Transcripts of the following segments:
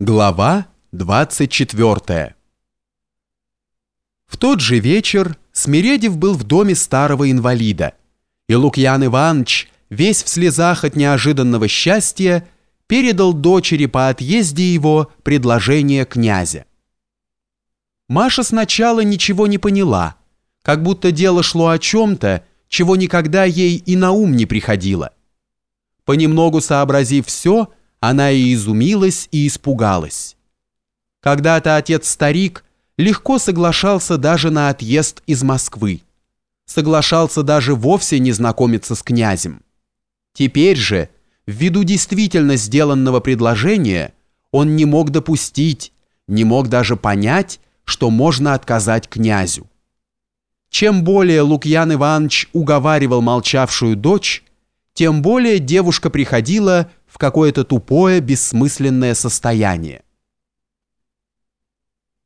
Глава 24 В тот же вечер Смиредев был в доме старого инвалида, и Лукьян Иванович, весь в слезах от неожиданного счастья, передал дочери по отъезде его предложение князя. Маша сначала ничего не поняла, как будто дело шло о чем-то, чего никогда ей и на ум не приходило. Понемногу сообразив все, она и изумилась, и испугалась. Когда-то отец-старик легко соглашался даже на отъезд из Москвы. Соглашался даже вовсе не знакомиться с князем. Теперь же, ввиду действительно сделанного предложения, он не мог допустить, не мог даже понять, что можно отказать князю. Чем более Лукьян Иванович уговаривал молчавшую дочь, тем более девушка приходила в какое-то тупое, бессмысленное состояние.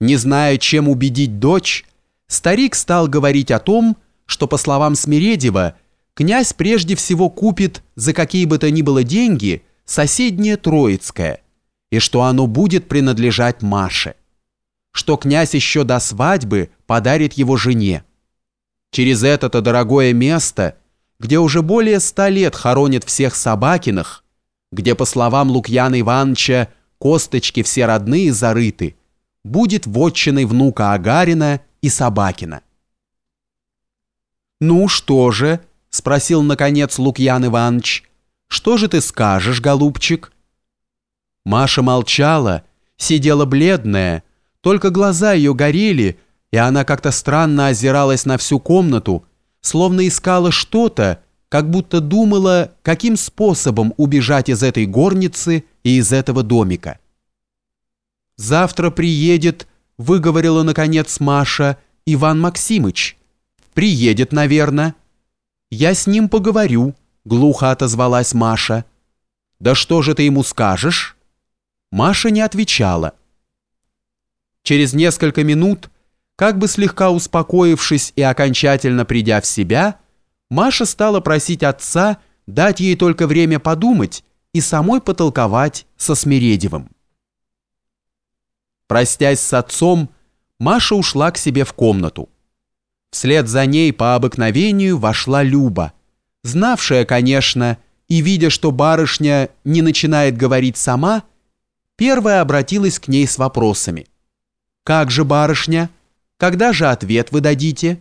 Не зная, чем убедить дочь, старик стал говорить о том, что, по словам Смиредева, князь прежде всего купит за какие бы то ни было деньги соседнее Троицкое, и что оно будет принадлежать Маше, что князь еще до свадьбы подарит его жене. Через это-то дорогое место, где уже более ста лет хоронят всех Собакиных, где, по словам Лукьяна Ивановича, косточки все родные зарыты, будет вотчиной внука Агарина и Собакина. «Ну что же?» – спросил, наконец, Лукьян Иванович. «Что же ты скажешь, голубчик?» Маша молчала, сидела бледная, только глаза ее горели, и она как-то странно озиралась на всю комнату, словно искала что-то, как будто думала, каким способом убежать из этой горницы и из этого домика. «Завтра приедет», — выговорила, наконец, Маша, — «Иван Максимыч. Приедет, наверное». «Я с ним поговорю», — глухо отозвалась Маша. «Да что же ты ему скажешь?» Маша не отвечала. Через несколько минут, как бы слегка успокоившись и окончательно придя в себя, Маша стала просить отца дать ей только время подумать и самой потолковать со Смиредевым. Простясь с отцом, Маша ушла к себе в комнату. Вслед за ней по обыкновению вошла Люба, знавшая, конечно, и видя, что барышня не начинает говорить сама, первая обратилась к ней с вопросами. «Как же, барышня? Когда же ответ вы дадите?»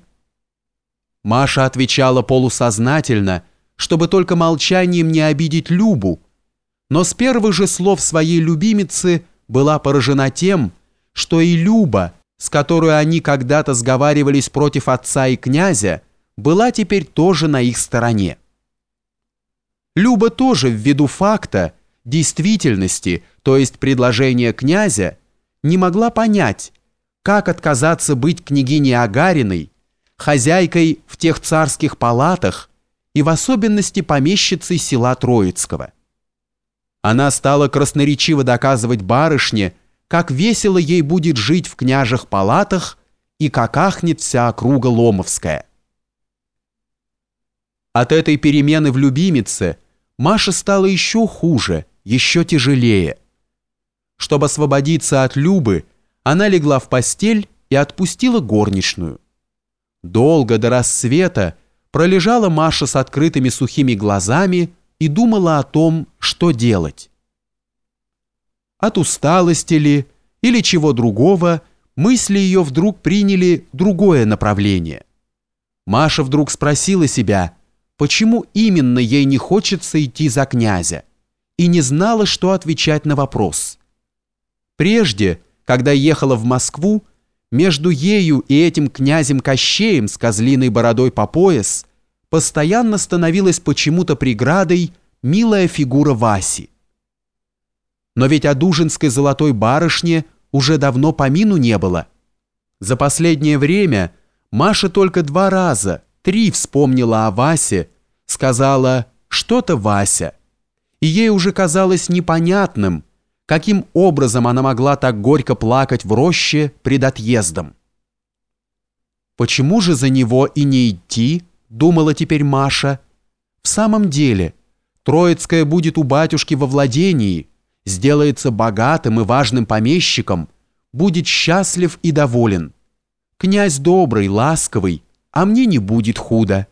Маша отвечала полусознательно, чтобы только молчанием не обидеть Любу, но с первых же слов своей любимицы была поражена тем, что и Люба, с которой они когда-то сговаривались против отца и князя, была теперь тоже на их стороне. Люба тоже ввиду факта, действительности, то есть предложения князя, не могла понять, как отказаться быть княгиней Агариной, хозяйкой в тех царских палатах и в особенности помещицей села Троицкого. Она стала красноречиво доказывать барышне, как весело ей будет жить в княжих палатах и как ахнет вся округа Ломовская. От этой перемены в любимице Маша стала еще хуже, еще тяжелее. Чтобы освободиться от Любы, она легла в постель и отпустила горничную. Долго до рассвета пролежала Маша с открытыми сухими глазами и думала о том, что делать. От усталости ли или чего другого мысли ее вдруг приняли другое направление. Маша вдруг спросила себя, почему именно ей не хочется идти за князя, и не знала, что отвечать на вопрос. Прежде, когда ехала в Москву, между ею и этим князем Кощеем с козлиной бородой по пояс постоянно становилась почему-то преградой милая фигура Васи. Но ведь о Дужинской золотой барышне уже давно помину не было. За последнее время Маша только два раза, три вспомнила о Васе, сказала «что-то Вася», и ей уже казалось непонятным, каким образом она могла так горько плакать в роще пред отъездом. «Почему же за него и не идти?» – думала теперь Маша. «В самом деле, Троицкая будет у батюшки во владении, сделается богатым и важным помещиком, будет счастлив и доволен. Князь добрый, ласковый, а мне не будет худо.